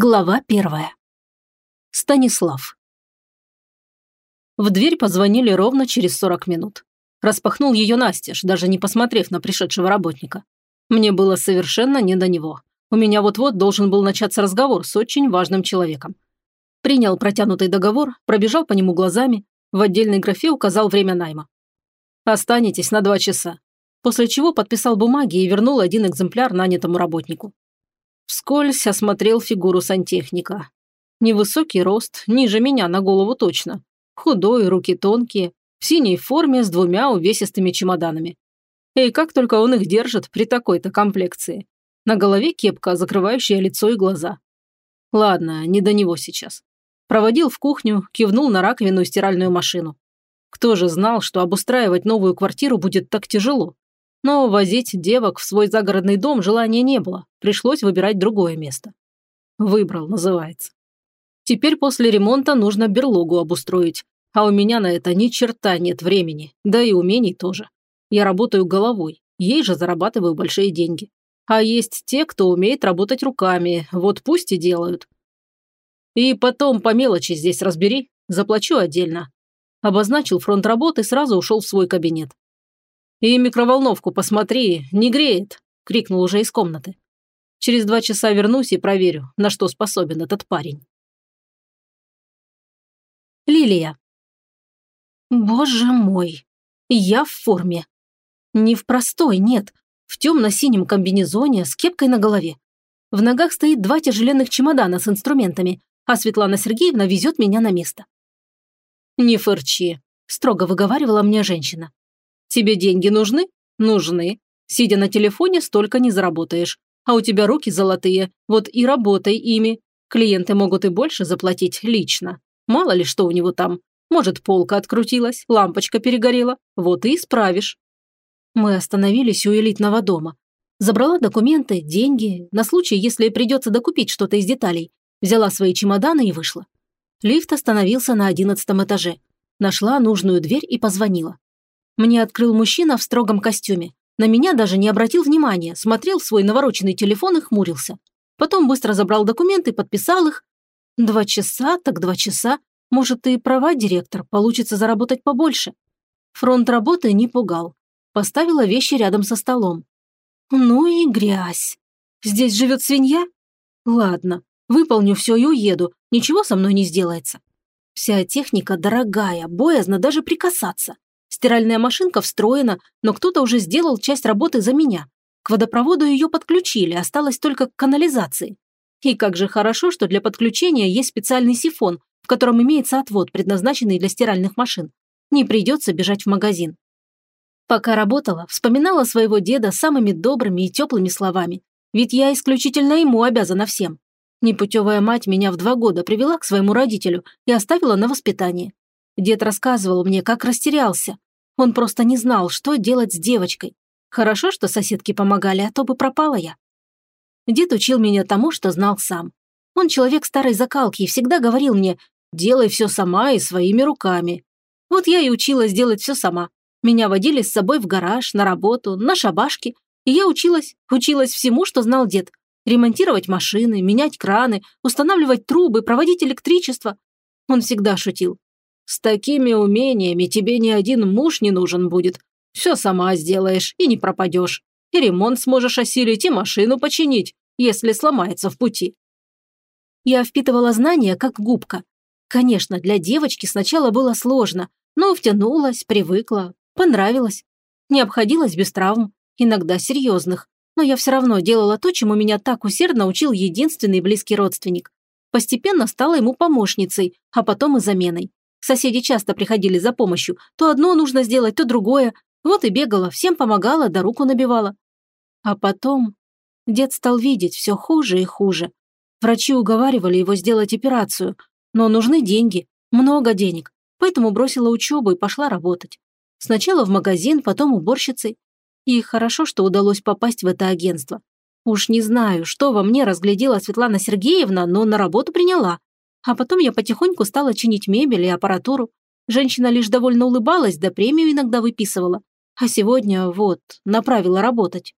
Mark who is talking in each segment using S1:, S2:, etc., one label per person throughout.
S1: Глава первая. Станислав. В дверь позвонили ровно через 40 минут. Распахнул ее настежь, даже не посмотрев на пришедшего работника. Мне было совершенно не до него. У меня вот-вот должен был начаться разговор с очень важным человеком. Принял протянутый договор, пробежал по нему глазами, в отдельной графе указал время найма. «Останетесь на два часа», после чего подписал бумаги и вернул один экземпляр нанятому работнику. Вскользь осмотрел фигуру сантехника. Невысокий рост, ниже меня на голову точно. Худой, руки тонкие, в синей форме с двумя увесистыми чемоданами. И как только он их держит при такой-то комплекции. На голове кепка, закрывающая лицо и глаза. Ладно, не до него сейчас. Проводил в кухню, кивнул на раковину и стиральную машину. Кто же знал, что обустраивать новую квартиру будет так тяжело? Но возить девок в свой загородный дом желания не было, пришлось выбирать другое место. Выбрал, называется. Теперь после ремонта нужно берлогу обустроить, а у меня на это ни черта нет времени, да и умений тоже. Я работаю головой, ей же зарабатываю большие деньги. А есть те, кто умеет работать руками, вот пусть и делают. И потом по мелочи здесь разбери, заплачу отдельно. Обозначил фронт работы, сразу ушел в свой кабинет. «И микроволновку посмотри, не греет!» – крикнул уже из комнаты. «Через два часа вернусь и проверю, на что способен этот парень».
S2: Лилия. Боже мой, я в форме. Не в простой, нет, в темно-синем комбинезоне с кепкой на голове. В ногах стоит два тяжеленных чемодана с инструментами, а Светлана Сергеевна везет меня на место.
S1: «Не фырчи», – строго выговаривала мне женщина. Тебе деньги нужны? Нужны. Сидя на телефоне, столько не заработаешь. А у тебя руки золотые, вот и работай ими. Клиенты могут и больше заплатить лично. Мало ли что у него там. Может, полка открутилась, лампочка перегорела. Вот и исправишь.
S2: Мы остановились у элитного дома. Забрала документы, деньги, на случай, если придется докупить что-то из деталей. Взяла свои чемоданы и вышла. Лифт остановился на одиннадцатом этаже. Нашла нужную дверь и позвонила. Мне открыл мужчина в строгом костюме. На меня даже не обратил внимания, смотрел свой навороченный телефон и хмурился. Потом быстро забрал документы, подписал их. Два часа, так два часа. Может, и права, директор, получится заработать побольше. Фронт работы не пугал. Поставила вещи рядом со столом. Ну и грязь. Здесь живет свинья? Ладно, выполню все и уеду, ничего со мной не сделается. Вся техника дорогая, боязно даже прикасаться. Стиральная машинка встроена, но кто-то уже сделал часть работы за меня. К водопроводу ее подключили, осталось только к канализации. И как же хорошо, что для подключения есть специальный сифон, в котором имеется отвод, предназначенный для стиральных машин. Не придется бежать в магазин. Пока работала, вспоминала своего деда самыми добрыми и теплыми словами. Ведь я исключительно ему обязана всем. Непутевая мать меня в два года привела к своему родителю и оставила на воспитание. Дед рассказывал мне, как растерялся, он просто не знал, что делать с девочкой. Хорошо, что соседки помогали, а то бы пропала я. Дед учил меня тому, что знал сам. Он человек старой закалки и всегда говорил мне «делай все сама и своими руками». Вот я и училась делать все сама. Меня водили с собой в гараж, на работу, на шабашки. И я училась, училась всему, что знал дед. Ремонтировать машины, менять краны, устанавливать трубы, проводить электричество. Он всегда шутил. С такими умениями тебе ни один муж не нужен будет. Все сама сделаешь и не пропадешь. И ремонт сможешь осилить, и машину починить, если сломается в пути. Я впитывала знания, как губка. Конечно, для девочки сначала было сложно, но втянулась, привыкла, понравилось. Не обходилась без травм, иногда серьезных. Но я все равно делала то, чему меня так усердно учил единственный близкий родственник. Постепенно стала ему помощницей, а потом и заменой. Соседи часто приходили за помощью. То одно нужно сделать, то другое. Вот и бегала, всем помогала, да руку набивала. А потом дед стал видеть все хуже и хуже. Врачи уговаривали его сделать операцию, но нужны деньги, много денег, поэтому бросила учебу и пошла работать. Сначала в магазин, потом уборщицей. И хорошо, что удалось попасть в это агентство. Уж не знаю, что во мне разглядела Светлана Сергеевна, но на работу приняла. А потом я потихоньку стала чинить мебель и аппаратуру. Женщина лишь довольно улыбалась, да премию иногда выписывала. А сегодня, вот, направила работать.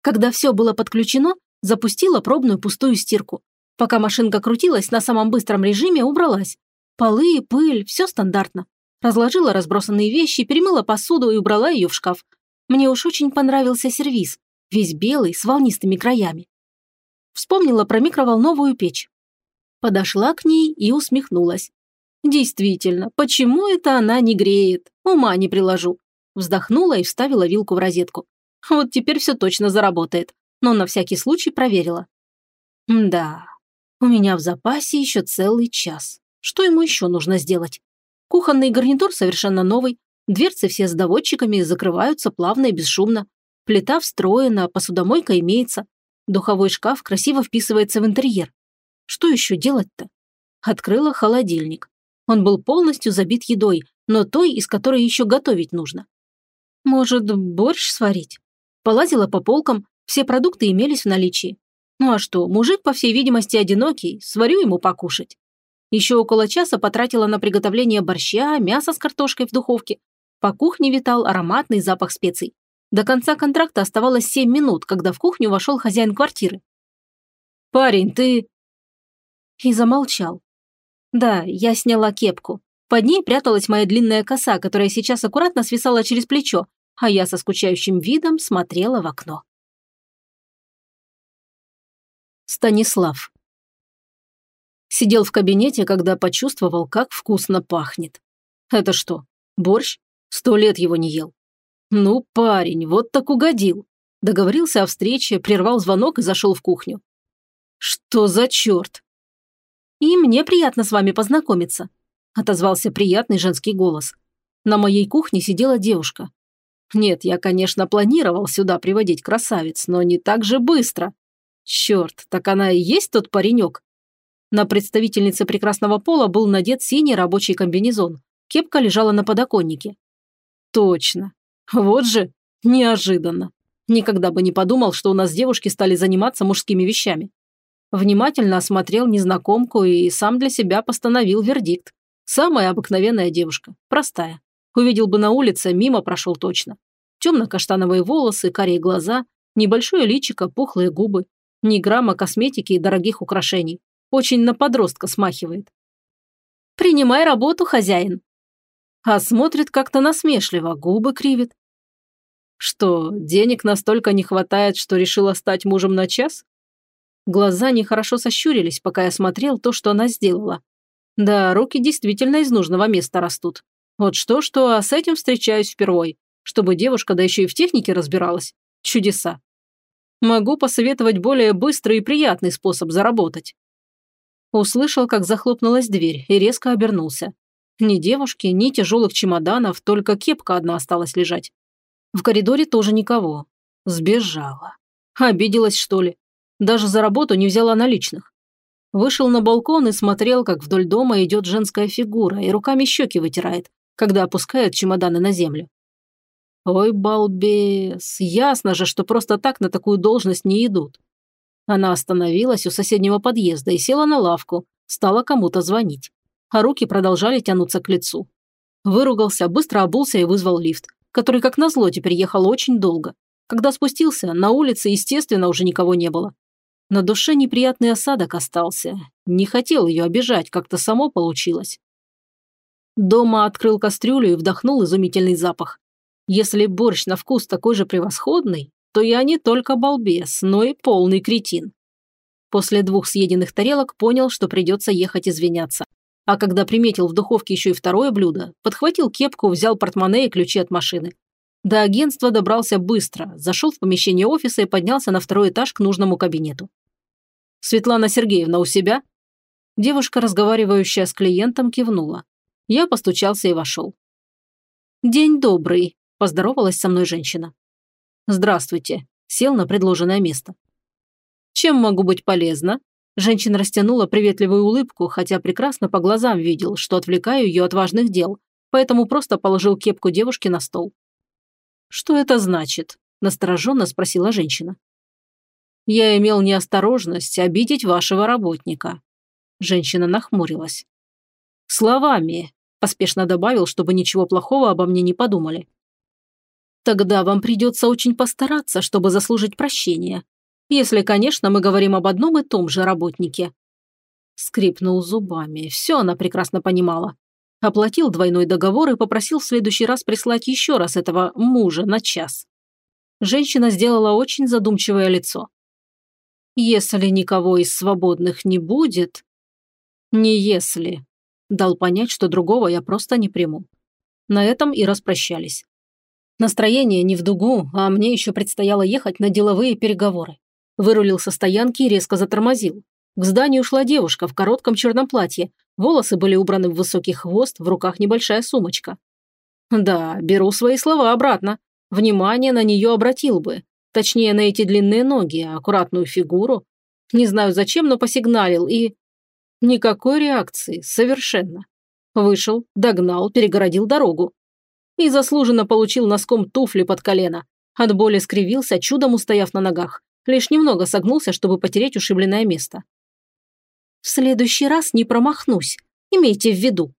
S2: Когда все было подключено, запустила пробную пустую стирку. Пока машинка крутилась на самом быстром режиме, убралась. Полы, пыль, все стандартно. Разложила разбросанные вещи, перемыла посуду и убрала ее в шкаф. Мне уж очень понравился сервиз, весь белый, с волнистыми краями. Вспомнила про микроволновую печь. Подошла к ней и усмехнулась. Действительно, почему это она не греет? Ума не приложу. Вздохнула и вставила вилку в розетку. Вот теперь все точно заработает. Но на всякий случай проверила. Да, у меня в запасе еще целый час. Что ему еще нужно сделать? Кухонный гарнитур совершенно новый. Дверцы все с доводчиками закрываются плавно и бесшумно. Плита встроена, посудомойка имеется. Духовой шкаф красиво вписывается в интерьер. Что еще делать-то? Открыла холодильник. Он был полностью забит едой, но той, из которой еще готовить нужно. Может, борщ сварить? Полазила по полкам, все продукты имелись в наличии. Ну а что, мужик, по всей видимости, одинокий, сварю ему покушать. Еще около часа потратила на приготовление борща, мяса с картошкой в духовке. По кухне витал ароматный запах специй. До конца контракта оставалось семь минут, когда в кухню вошел хозяин квартиры. «Парень, ты...» И замолчал. Да, я сняла кепку. Под ней пряталась моя длинная коса, которая сейчас аккуратно свисала через плечо, а я со скучающим видом смотрела в окно. Станислав. Сидел в кабинете, когда почувствовал, как вкусно пахнет. Это что, борщ? Сто лет его не ел. Ну, парень, вот так угодил. Договорился о встрече, прервал звонок и зашел в кухню. Что за черт? И мне приятно с вами познакомиться, отозвался приятный женский голос. На моей кухне сидела девушка. Нет, я, конечно, планировал сюда приводить красавиц, но не так же быстро. Черт, так она и есть тот паренек? На представительнице прекрасного пола был надет синий рабочий комбинезон. Кепка лежала на подоконнике. Точно. Вот же, неожиданно. Никогда бы не подумал, что у нас девушки стали заниматься мужскими вещами. Внимательно осмотрел незнакомку и сам для себя постановил вердикт. Самая обыкновенная девушка, простая. Увидел бы на улице, мимо прошел точно. Темно-каштановые волосы, карие глаза, небольшое личико, пухлые губы. Ни грамма косметики и дорогих украшений. Очень на подростка смахивает. «Принимай работу, хозяин». А смотрит как-то насмешливо, губы кривит. Что, денег настолько не хватает, что решила стать мужем на час? Глаза нехорошо сощурились, пока я смотрел то, что она сделала. Да, руки действительно из нужного места растут. Вот что-что, а с этим встречаюсь впервой. Чтобы девушка, да еще и в технике разбиралась. Чудеса. Могу посоветовать более быстрый и приятный способ заработать. Услышал, как захлопнулась дверь и резко обернулся. Ни девушки, ни тяжелых чемоданов, только кепка одна осталась лежать. В коридоре тоже никого. Сбежала. Обиделась, что ли? Даже за работу не взяла наличных. Вышел на балкон и смотрел, как вдоль дома идет женская фигура и руками щеки вытирает, когда опускает чемоданы на землю. Ой, балбес, ясно же, что просто так на такую должность не идут. Она остановилась у соседнего подъезда и села на лавку, стала кому-то звонить. А руки продолжали тянуться к лицу. Выругался, быстро обулся и вызвал лифт, который, как назло, теперь ехал очень долго. Когда спустился, на улице, естественно, уже никого не было. На душе неприятный осадок остался. Не хотел ее обижать, как-то само получилось. Дома открыл кастрюлю и вдохнул изумительный запах. Если борщ на вкус такой же превосходный, то я не только балбес, но и полный кретин. После двух съеденных тарелок понял, что придется ехать извиняться. А когда приметил в духовке еще и второе блюдо, подхватил кепку, взял портмоне и ключи от машины. До агентства добрался быстро, зашел в помещение офиса и поднялся на второй этаж к нужному кабинету. «Светлана Сергеевна у себя?» Девушка, разговаривающая с клиентом, кивнула. Я постучался и вошел. «День добрый», Поздоровалась со мной женщина. «Здравствуйте», – сел на предложенное место. «Чем могу быть полезна?» Женщина растянула приветливую улыбку, хотя прекрасно по глазам видел, что отвлекаю ее от важных дел, поэтому просто положил кепку девушки на стол. «Что это значит?» – настороженно спросила женщина. «Я имел неосторожность обидеть вашего работника». Женщина нахмурилась. «Словами», – поспешно добавил, чтобы ничего плохого обо мне не подумали. Тогда вам придется очень постараться, чтобы заслужить прощение. Если, конечно, мы говорим об одном и том же работнике.
S1: Скрипнул зубами. Все она прекрасно понимала. Оплатил двойной договор и попросил в следующий раз прислать еще раз этого мужа на час. Женщина сделала очень задумчивое лицо. «Если никого из свободных не будет...» «Не если...» Дал понять, что другого я просто не приму. На этом и распрощались. Настроение не в дугу, а мне еще предстояло ехать на деловые переговоры. Вырулил со стоянки и резко затормозил. К зданию шла девушка в коротком черном платье. Волосы были убраны в высокий хвост, в руках небольшая сумочка. Да, беру свои слова обратно. Внимание на нее обратил бы. Точнее, на эти длинные ноги, аккуратную фигуру. Не знаю зачем, но посигналил и... Никакой реакции, совершенно. Вышел, догнал, перегородил дорогу. И заслуженно получил носком туфли под колено. От боли скривился, чудом устояв на ногах. Лишь немного согнулся, чтобы потереть ушибленное место. В следующий раз не промахнусь, имейте в виду.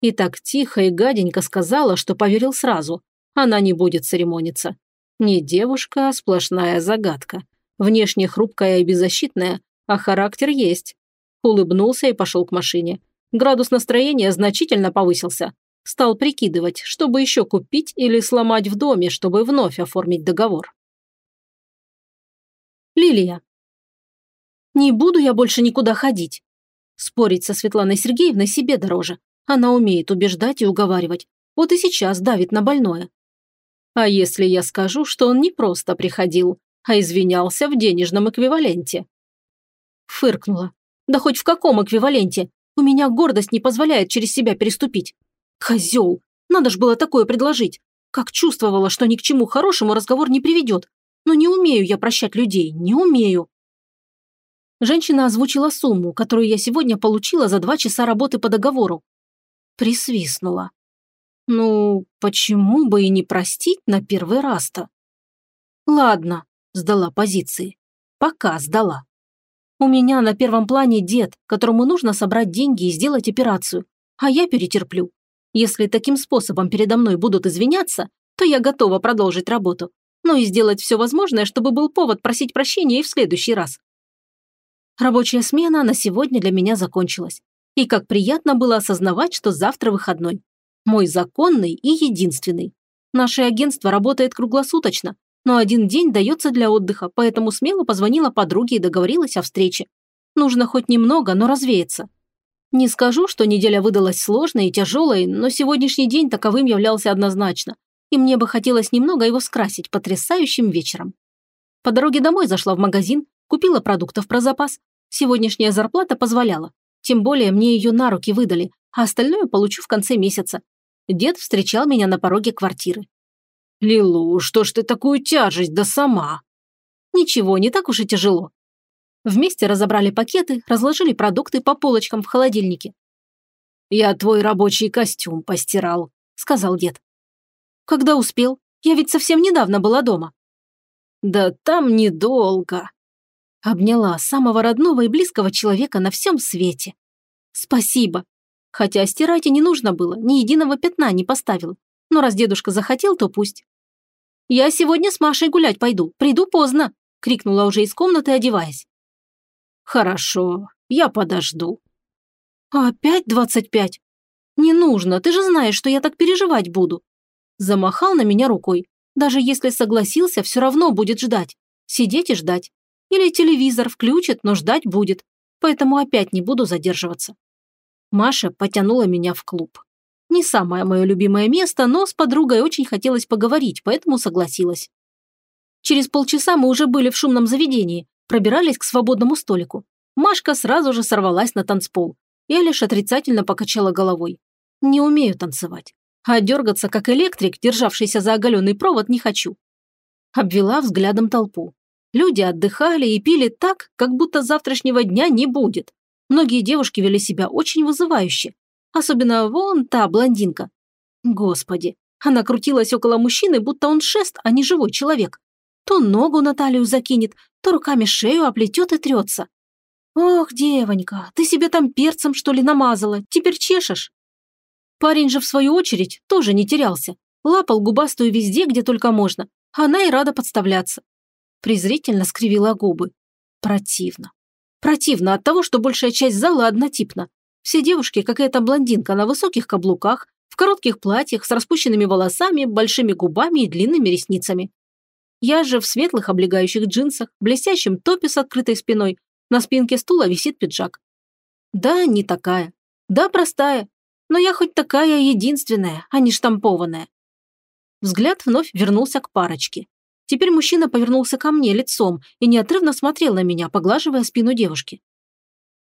S1: И так тихо и гаденько сказала, что поверил сразу. Она не будет церемониться. Не девушка, а сплошная загадка. Внешне хрупкая и беззащитная, а характер есть. Улыбнулся и пошел к машине. Градус настроения значительно повысился. Стал прикидывать, чтобы еще купить или сломать в доме, чтобы вновь оформить договор. Лилия. Не буду я больше никуда ходить. Спорить со Светланой Сергеевной себе дороже. Она умеет убеждать и уговаривать. Вот и сейчас давит на больное. А если я скажу, что он не просто приходил, а извинялся в денежном эквиваленте? Фыркнула. Да хоть в каком эквиваленте? У меня гордость не позволяет через себя переступить. Козел! Надо ж было такое предложить. Как чувствовала, что ни к чему хорошему разговор не приведет. Но не умею я прощать людей, не умею. Женщина озвучила сумму, которую я сегодня получила за два часа работы по договору. Присвистнула. Ну, почему бы и не простить на первый раз-то? Ладно, сдала позиции. Пока сдала. У меня на первом плане дед, которому нужно собрать деньги и сделать операцию, а я перетерплю. Если таким способом передо мной будут извиняться, то я готова продолжить работу, но и сделать все возможное, чтобы был повод просить прощения и в следующий раз. Рабочая смена на сегодня для меня закончилась. И как приятно было осознавать, что завтра выходной. Мой законный и единственный. Наше агентство работает круглосуточно, но один день дается для отдыха, поэтому смело позвонила подруге и договорилась о встрече. Нужно хоть немного, но развеяться. Не скажу, что неделя выдалась сложной и тяжелой, но сегодняшний день таковым являлся однозначно, и мне бы хотелось немного его скрасить потрясающим вечером. По дороге домой зашла в магазин, купила продуктов про запас. Сегодняшняя зарплата позволяла. Тем более мне ее на руки выдали, а остальное получу в конце месяца. Дед встречал меня на пороге квартиры. «Лилу, что ж ты такую тяжесть, да сама?» «Ничего, не так уж и тяжело». Вместе разобрали пакеты, разложили продукты по полочкам в холодильнике. «Я твой рабочий костюм постирал», — сказал дед. «Когда успел? Я ведь совсем недавно была дома». «Да там недолго». Обняла самого родного и близкого человека на всем свете. «Спасибо. Хотя стирать и не нужно было, ни единого пятна не поставил. Но раз дедушка захотел, то пусть. «Я сегодня с Машей гулять пойду, приду поздно», – крикнула уже из комнаты, одеваясь. «Хорошо, я подожду». «Опять двадцать пять? Не нужно, ты же знаешь, что я так переживать буду». Замахал на меня рукой. Даже если согласился, все равно будет ждать. Сидеть и ждать. Или телевизор включит, но ждать будет. Поэтому опять не буду задерживаться. Маша потянула меня в клуб. Не самое мое любимое место, но с подругой очень хотелось поговорить, поэтому согласилась. Через полчаса мы уже были в шумном заведении, пробирались к свободному столику. Машка сразу же сорвалась на танцпол. Я лишь отрицательно покачала головой. Не умею танцевать. А дергаться, как электрик, державшийся за оголенный провод, не хочу. Обвела взглядом толпу. Люди отдыхали и пили так, как будто завтрашнего дня не будет. Многие девушки вели себя очень вызывающе. Особенно вон та блондинка. Господи, она крутилась около мужчины, будто он шест, а не живой человек. То ногу на талию закинет, то руками шею оплетет и трется. Ох, девонька, ты себе там перцем, что ли, намазала, теперь чешешь? Парень же, в свою очередь, тоже не терялся. Лапал губастую везде, где только можно. Она и рада подставляться. Презрительно скривила губы. Противно. Противно от того, что большая часть зала однотипна. Все девушки какая-то блондинка на высоких каблуках, в коротких платьях, с распущенными волосами, большими губами и длинными ресницами. Я же в светлых облегающих джинсах, блестящем топе с открытой спиной, на спинке стула висит пиджак. Да, не такая. Да, простая. Но я хоть такая единственная, а не штампованная. Взгляд вновь вернулся к парочке. Теперь мужчина повернулся ко мне лицом и неотрывно смотрел на меня, поглаживая спину девушки.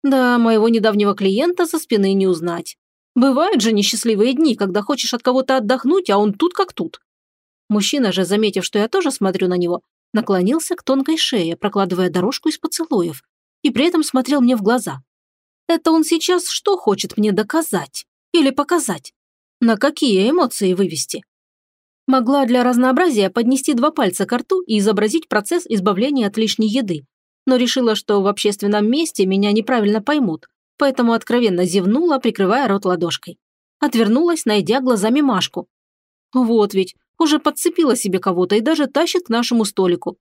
S1: Да, моего недавнего клиента со спины не узнать. Бывают же несчастливые дни, когда хочешь от кого-то отдохнуть, а он тут как тут. Мужчина же, заметив, что я тоже смотрю на него, наклонился к тонкой шее, прокладывая дорожку из поцелуев, и при этом смотрел мне в глаза. Это он сейчас что хочет мне доказать? Или показать? На какие эмоции вывести? Могла для разнообразия поднести два пальца к рту и изобразить процесс избавления от лишней еды, но решила, что в общественном месте меня неправильно поймут, поэтому откровенно зевнула, прикрывая рот ладошкой. Отвернулась, найдя глазами Машку. Вот ведь, уже подцепила себе кого-то и даже тащит к нашему столику.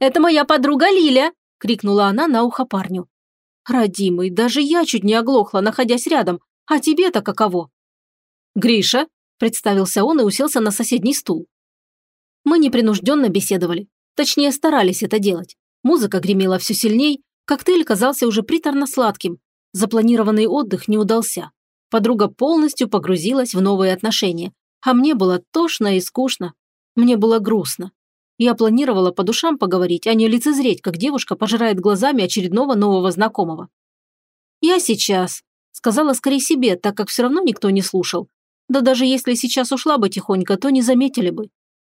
S1: «Это моя подруга Лиля!» – крикнула она на ухо парню. «Родимый, даже я чуть не оглохла, находясь рядом, а тебе-то каково?» «Гриша!» – представился он и уселся на соседний стул. Мы непринужденно беседовали, точнее старались это делать. Музыка гремела все сильней, коктейль казался уже приторно-сладким, Запланированный отдых не удался. Подруга полностью погрузилась в новые отношения, а мне было тошно и скучно. Мне было грустно. Я планировала по душам поговорить, а не лицезреть, как девушка пожирает глазами очередного нового знакомого. «Я сейчас», – сказала скорее себе, так как все равно никто не слушал. Да даже если сейчас ушла бы тихонько, то не заметили бы.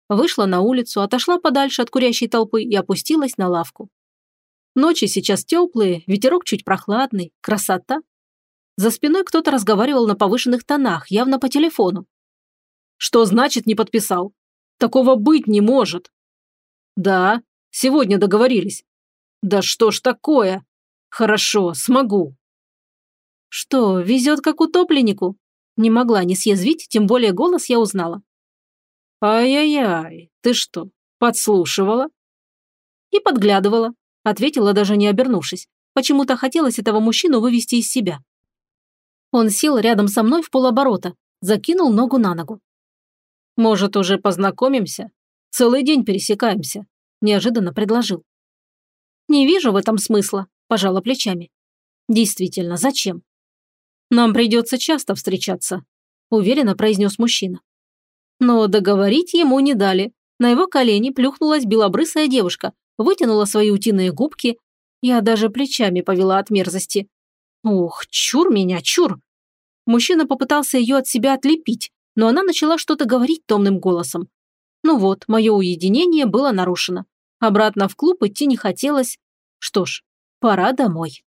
S1: Вышла на улицу, отошла подальше от курящей толпы и опустилась на лавку. Ночи сейчас теплые, ветерок чуть прохладный, красота. За спиной кто-то разговаривал на повышенных тонах, явно по телефону. Что значит не подписал? Такого быть не может. Да, сегодня договорились. Да что ж такое? Хорошо, смогу. Что, везет как утопленнику? Не могла не съязвить, тем более голос я узнала. Ай-яй-яй, ты что, подслушивала? И подглядывала, Ответила, даже не обернувшись. Почему-то хотелось этого мужчину вывести из себя. Он сел рядом со мной в полоборота, закинул ногу на ногу. «Может, уже познакомимся? Целый день пересекаемся», – неожиданно предложил. «Не вижу в этом смысла», – пожала плечами. «Действительно, зачем?» «Нам придется часто встречаться», – уверенно произнес мужчина. Но договорить ему не дали. На его колени плюхнулась белобрысая девушка вытянула свои утиные губки. Я даже плечами повела от мерзости. Ух, чур меня, чур! Мужчина попытался ее от себя отлепить, но она начала что-то говорить томным голосом. Ну вот, мое уединение было нарушено. Обратно в клуб идти не хотелось. Что ж, пора домой.